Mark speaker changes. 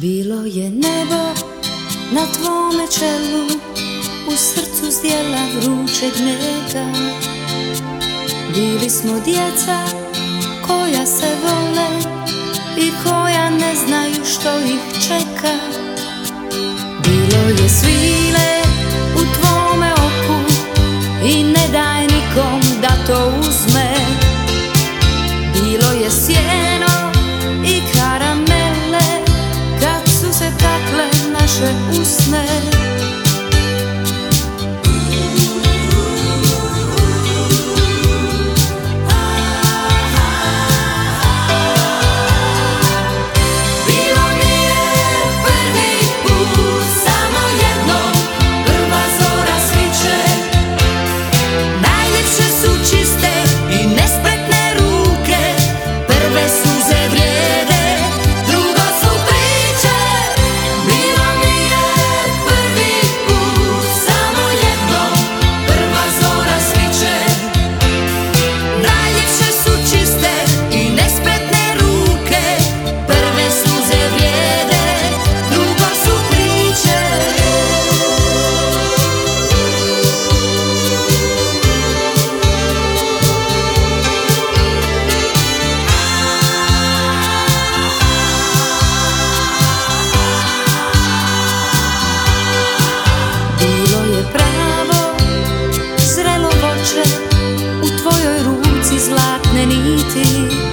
Speaker 1: Bilo je nebo na tvome čelu U srcu zdjela vrućeg nega Bili smo djeca koja se vole I koja ne znaju što ih čeka. Bilo je svi usnę. nem ítél.